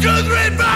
could read